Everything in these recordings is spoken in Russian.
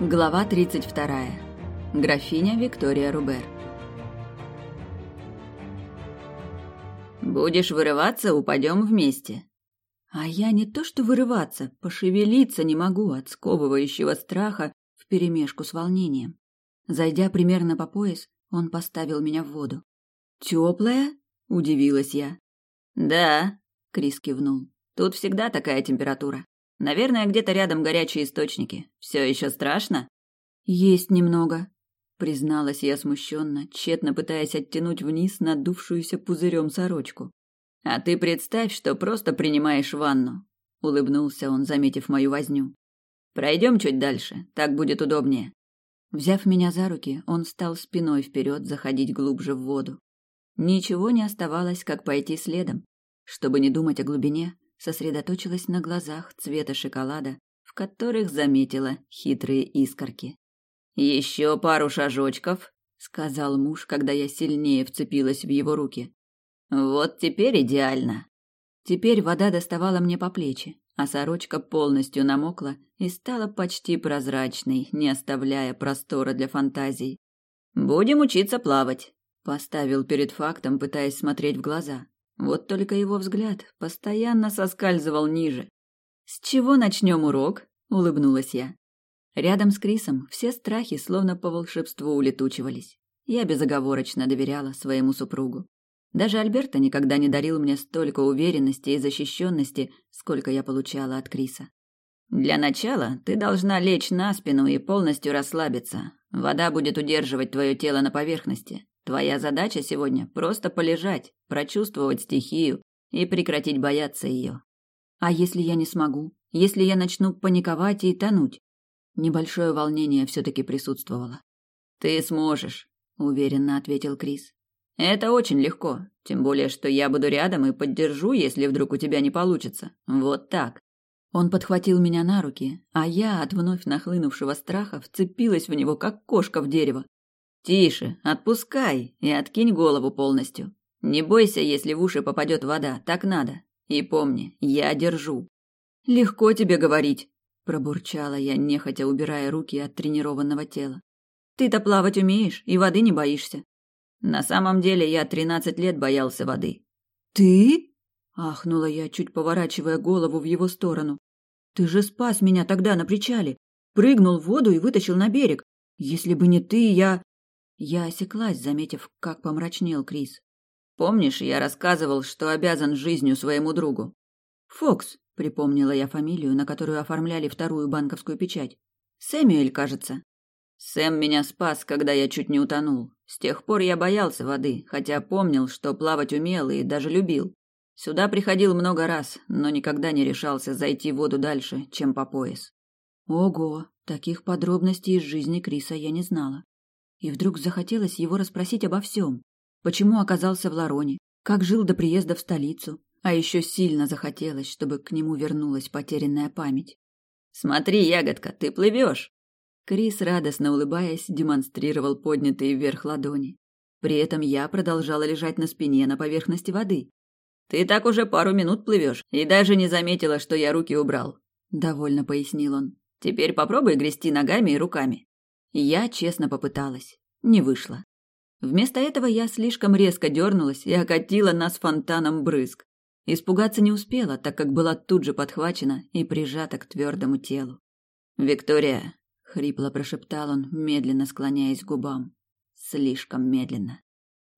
Глава 32. Графиня Виктория Рубер. Будешь вырываться, упадем вместе. А я не то что вырываться, пошевелиться не могу от сковывающего страха вперемешку с волнением. Зайдя примерно по пояс, он поставил меня в воду. Теплая? удивилась я. Да, Крис кивнул. Тут всегда такая температура. Наверное, где-то рядом горячие источники. Все еще страшно? Есть немного, призналась я смущенно, тщетно пытаясь оттянуть вниз надувшуюся пузырем сорочку. А ты представь, что просто принимаешь ванну, улыбнулся он, заметив мою возню. Пройдем чуть дальше, так будет удобнее. Взяв меня за руки, он стал спиной вперед заходить глубже в воду. Ничего не оставалось, как пойти следом. Чтобы не думать о глубине, сосредоточилась на глазах цвета шоколада, в которых заметила хитрые искорки. Еще пару шажочков, сказал муж, когда я сильнее вцепилась в его руки. Вот теперь идеально. Теперь вода доставала мне по плечи, а сорочка полностью намокла и стала почти прозрачной, не оставляя простора для фантазий. Будем учиться плавать, поставил перед фактом, пытаясь смотреть в глаза. Вот только его взгляд постоянно соскальзывал ниже. «С чего начнем урок?» — улыбнулась я. Рядом с Крисом все страхи словно по волшебству улетучивались. Я безоговорочно доверяла своему супругу. Даже Альберта никогда не дарил мне столько уверенности и защищенности, сколько я получала от Криса. «Для начала ты должна лечь на спину и полностью расслабиться. Вода будет удерживать твое тело на поверхности. Твоя задача сегодня просто полежать, прочувствовать стихию и прекратить бояться ее. А если я не смогу? Если я начну паниковать и тонуть? Небольшое волнение все-таки присутствовало. Ты сможешь, уверенно ответил Крис. Это очень легко, тем более, что я буду рядом и поддержу, если вдруг у тебя не получится. Вот так. Он подхватил меня на руки, а я от вновь нахлынувшего страха вцепилась в него, как кошка в дерево. Тише, отпускай и откинь голову полностью. Не бойся, если в уши попадет вода, так надо. И помни, я держу. Легко тебе говорить, пробурчала я, нехотя убирая руки от тренированного тела. Ты-то плавать умеешь и воды не боишься. На самом деле я тринадцать лет боялся воды. Ты? ахнула я, чуть поворачивая голову в его сторону. Ты же спас меня тогда на причале, прыгнул в воду и вытащил на берег. Если бы не ты, я я осеклась, заметив, как помрачнел Крис. Помнишь, я рассказывал, что обязан жизнью своему другу? Фокс, припомнила я фамилию, на которую оформляли вторую банковскую печать. Сэмюэль, кажется. Сэм меня спас, когда я чуть не утонул. С тех пор я боялся воды, хотя помнил, что плавать умел и даже любил. Сюда приходил много раз, но никогда не решался зайти в воду дальше, чем по пояс. Ого, таких подробностей из жизни Криса я не знала. И вдруг захотелось его расспросить обо всем. Почему оказался в Лароне, как жил до приезда в столицу, а еще сильно захотелось, чтобы к нему вернулась потерянная память. «Смотри, ягодка, ты плывешь!» Крис, радостно улыбаясь, демонстрировал поднятые вверх ладони. При этом я продолжала лежать на спине на поверхности воды. «Ты так уже пару минут плывешь и даже не заметила, что я руки убрал», — довольно пояснил он. «Теперь попробуй грести ногами и руками». Я честно попыталась. Не вышло. Вместо этого я слишком резко дернулась и окатила нас фонтаном брызг. Испугаться не успела, так как была тут же подхвачена и прижата к твердому телу. «Виктория!» — хрипло прошептал он, медленно склоняясь к губам. Слишком медленно.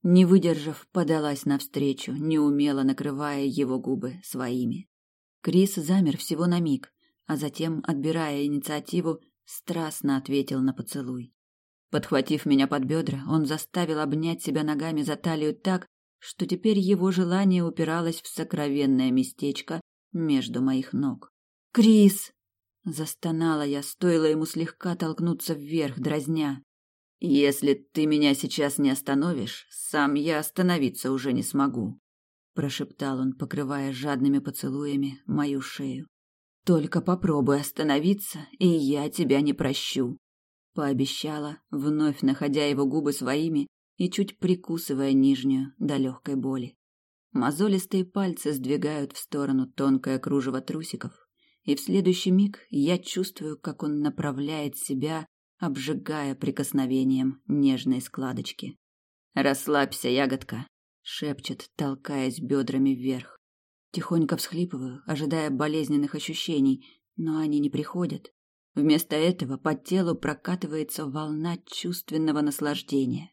Не выдержав, подалась навстречу, неумело накрывая его губы своими. Крис замер всего на миг, а затем, отбирая инициативу, страстно ответил на поцелуй. Подхватив меня под бедра, он заставил обнять себя ногами за талию так, что теперь его желание упиралось в сокровенное местечко между моих ног. «Крис!» — застонала я, стоило ему слегка толкнуться вверх, дразня. «Если ты меня сейчас не остановишь, сам я остановиться уже не смогу», — прошептал он, покрывая жадными поцелуями мою шею. Только попробуй остановиться, и я тебя не прощу, пообещала, вновь находя его губы своими и чуть прикусывая нижнюю до легкой боли. Мозолистые пальцы сдвигают в сторону тонкое кружево трусиков, и в следующий миг я чувствую, как он направляет себя, обжигая прикосновением нежной складочки. «Расслабься, ягодка!» — шепчет, толкаясь бедрами вверх. Тихонько всхлипываю, ожидая болезненных ощущений, но они не приходят. Вместо этого по телу прокатывается волна чувственного наслаждения.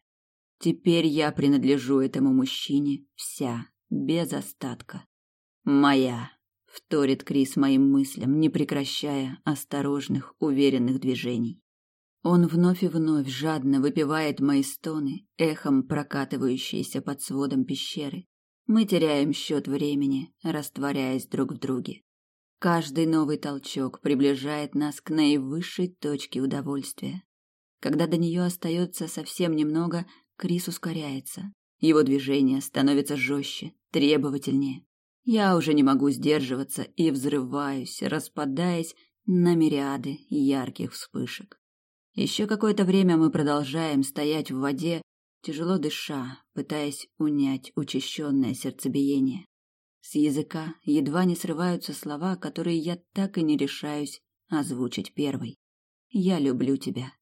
Теперь я принадлежу этому мужчине вся, без остатка. Моя, вторит Крис моим мыслям, не прекращая осторожных, уверенных движений. Он вновь и вновь жадно выпивает мои стоны, эхом прокатывающиеся под сводом пещеры. Мы теряем счет времени, растворяясь друг в друге. Каждый новый толчок приближает нас к наивысшей точке удовольствия. Когда до нее остается совсем немного, Крис ускоряется. Его движение становится жестче, требовательнее. Я уже не могу сдерживаться и взрываюсь, распадаясь на мириады ярких вспышек. Еще какое-то время мы продолжаем стоять в воде, тяжело дыша, пытаясь унять учащенное сердцебиение. С языка едва не срываются слова, которые я так и не решаюсь озвучить первой. «Я люблю тебя,